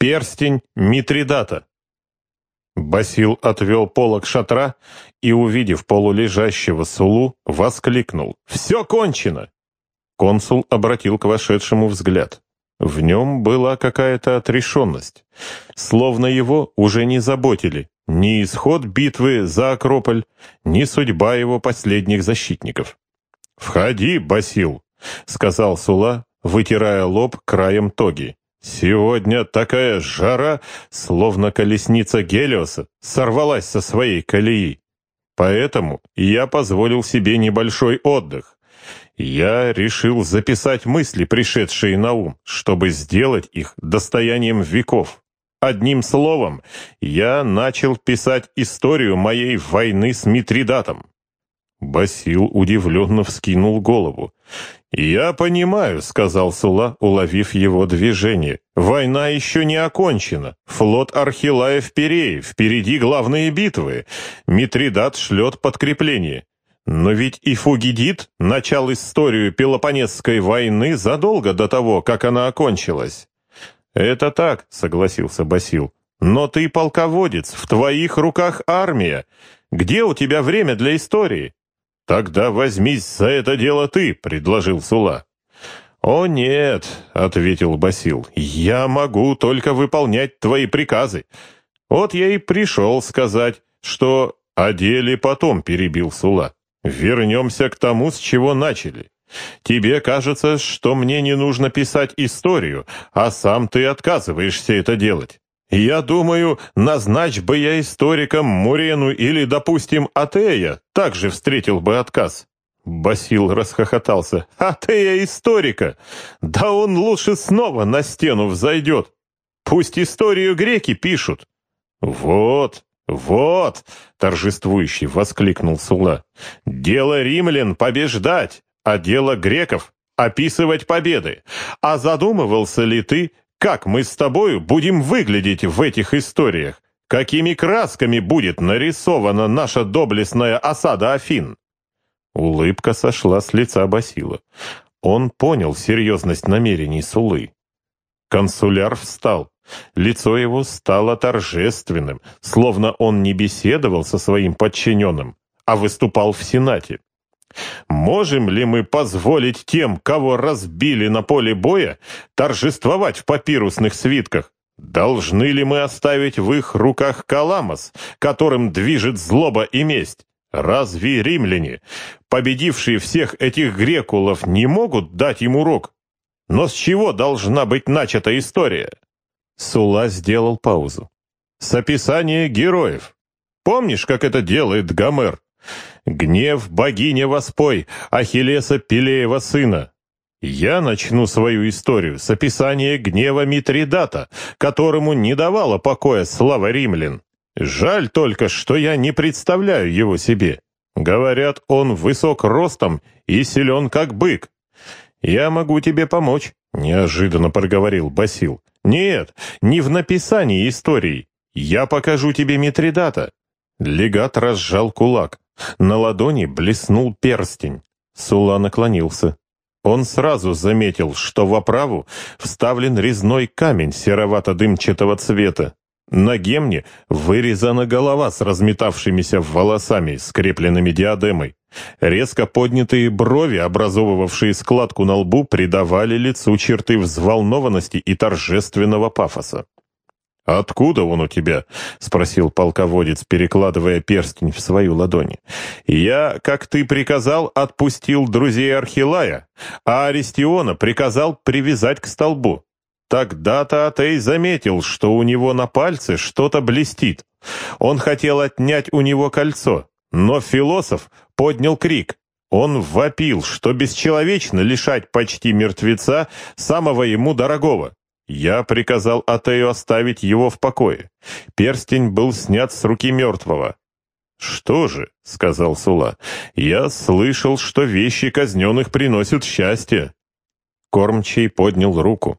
Перстень Митридата. Басил отвел полок шатра и, увидев полулежащего Сулу, воскликнул «Все кончено!» Консул обратил к вошедшему взгляд. В нем была какая-то отрешенность, словно его уже не заботили ни исход битвы за Акрополь, ни судьба его последних защитников. «Входи, Басил», — сказал Сула, вытирая лоб краем тоги. «Сегодня такая жара, словно колесница Гелиоса сорвалась со своей колеи. Поэтому я позволил себе небольшой отдых. Я решил записать мысли, пришедшие на ум, чтобы сделать их достоянием веков. Одним словом, я начал писать историю моей войны с Митридатом. Басил удивленно вскинул голову. «Я понимаю», — сказал Сула, уловив его движение. «Война еще не окончена. Флот Архилая в Перее, впереди главные битвы. Митридат шлет подкрепление. Но ведь и Фугидид начал историю Пелопонесской войны задолго до того, как она окончилась». «Это так», — согласился Басил. «Но ты полководец, в твоих руках армия. Где у тебя время для истории?» «Тогда возьмись за это дело ты», — предложил Сула. «О нет», — ответил Басил, — «я могу только выполнять твои приказы. Вот я и пришел сказать, что о деле потом перебил Сула. Вернемся к тому, с чего начали. Тебе кажется, что мне не нужно писать историю, а сам ты отказываешься это делать. Я думаю, назначь бы я историком Мурену или, допустим, Атея, также встретил бы отказ. Басил расхохотался. Атея историка! Да он лучше снова на стену взойдет. Пусть историю греки пишут. Вот, вот, торжествующий воскликнул Сула. Дело римлян побеждать, а дело греков описывать победы. А задумывался ли ты, как мы с тобою будем выглядеть в этих историях? Какими красками будет нарисована наша доблестная осада Афин?» Улыбка сошла с лица Басила. Он понял серьезность намерений Сулы. Консуляр встал. Лицо его стало торжественным, словно он не беседовал со своим подчиненным, а выступал в Сенате. Можем ли мы позволить тем, кого разбили на поле боя, торжествовать в папирусных свитках? Должны ли мы оставить в их руках каламос, которым движет злоба и месть? Разве римляне, победившие всех этих грекулов, не могут дать им урок? Но с чего должна быть начата история? Сула сделал паузу. С описания героев. Помнишь, как это делает Гомер? Гнев богиня воспой, Ахиллеса Пелеева сына. Я начну свою историю с описания гнева Митридата, которому не давала покоя слава римлян. Жаль только, что я не представляю его себе. Говорят, он высок ростом и силен как бык. Я могу тебе помочь, неожиданно проговорил Басил. Нет, не в написании истории. Я покажу тебе Митридата. Легат разжал кулак. На ладони блеснул перстень. Сула наклонился. Он сразу заметил, что в оправу вставлен резной камень серовато-дымчатого цвета. На гемне вырезана голова с разметавшимися волосами, скрепленными диадемой. Резко поднятые брови, образовывавшие складку на лбу, придавали лицу черты взволнованности и торжественного пафоса. «Откуда он у тебя?» — спросил полководец, перекладывая перстень в свою ладони. «Я, как ты приказал, отпустил друзей Архилая, а Аристиона приказал привязать к столбу. Тогда-то Атей заметил, что у него на пальце что-то блестит. Он хотел отнять у него кольцо, но философ поднял крик. Он вопил, что бесчеловечно лишать почти мертвеца самого ему дорогого. Я приказал Атею оставить его в покое. Перстень был снят с руки мертвого. «Что же?» — сказал Сула. «Я слышал, что вещи казненных приносят счастье». Кормчий поднял руку.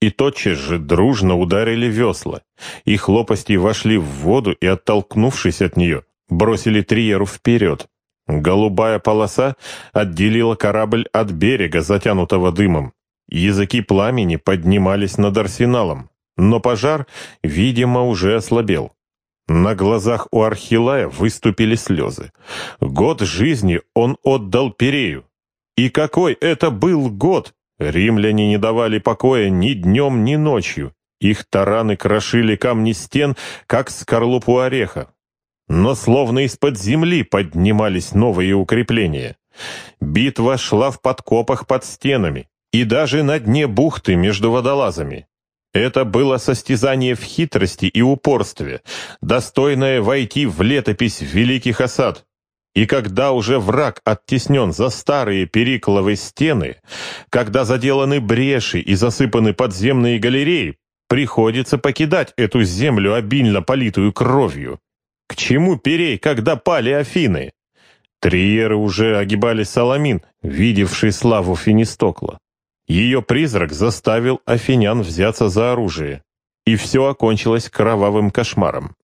И тотчас же дружно ударили весла. Их лопасти вошли в воду и, оттолкнувшись от нее, бросили Триеру вперед. Голубая полоса отделила корабль от берега, затянутого дымом. Языки пламени поднимались над арсеналом. но пожар, видимо, уже ослабел. На глазах у Архилая выступили слезы. Год жизни он отдал Перею. И какой это был год! Римляне не давали покоя ни днем, ни ночью. Их тараны крошили камни стен, как скорлупу ореха. Но словно из-под земли поднимались новые укрепления. Битва шла в подкопах под стенами и даже на дне бухты между водолазами. Это было состязание в хитрости и упорстве, достойное войти в летопись великих осад. И когда уже враг оттеснен за старые перикловые стены, когда заделаны бреши и засыпаны подземные галереи, приходится покидать эту землю, обильно политую кровью. К чему перей, когда пали Афины? Триеры уже огибали Саламин, видевший славу Финистокла. Ее призрак заставил афинян взяться за оружие. И все окончилось кровавым кошмаром.